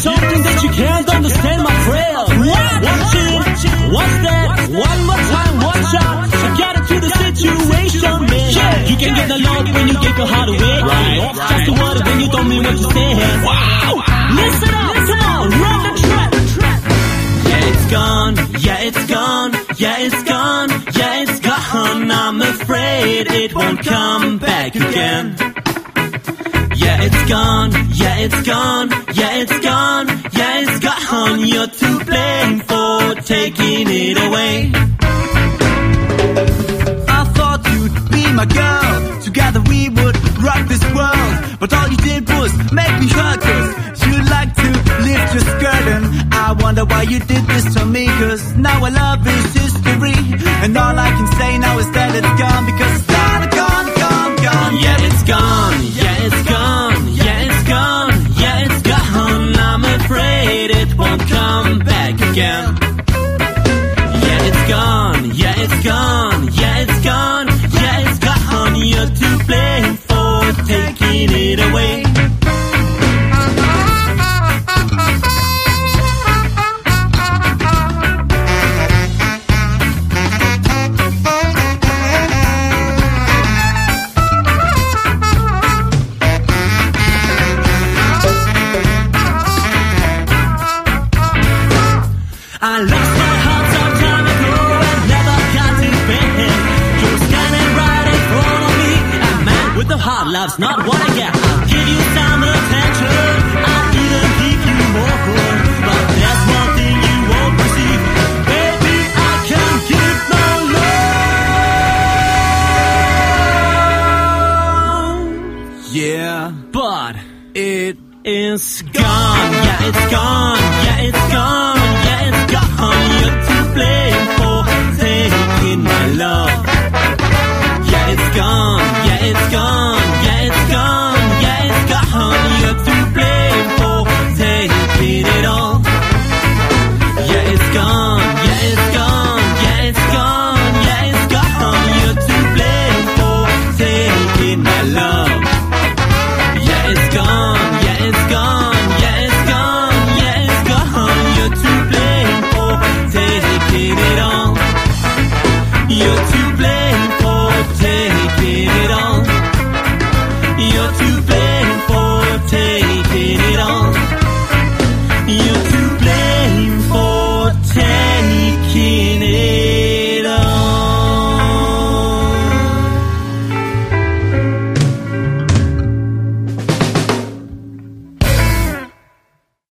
something that you can't understand, my friend. What? Watch it. What's that? One more time, one shot. I get into the situation, man. Yeah. You can get the when you give your heart away. Right. Just the word when you don't mean what you say. Wow. Listen up, come on, run the track. Yeah, it's gone. Yeah, it's gone. Yeah, it's gone. Yeah, it's gone. I'm afraid it won't come back again. Yeah, it's gone. Yeah, it's gone. Yeah, it's gone. Yeah, it's gone. You're to blame for taking it away. I thought you'd be my girl. Together we would rock this world. But all you did was make me hurt. Cause you like to lift your skirt. And I wonder why you did this to me. Cause now our love is history. And all I can say now is that it's gone. Because again. Yeah, it's gone. Yeah, it's gone. With a heart love's not what I get. I'll give you some attention. I'll even you more. But there's one thing you won't I can't give no love. Yeah, But it it's gone, yeah, it's gone, yeah, it's gone,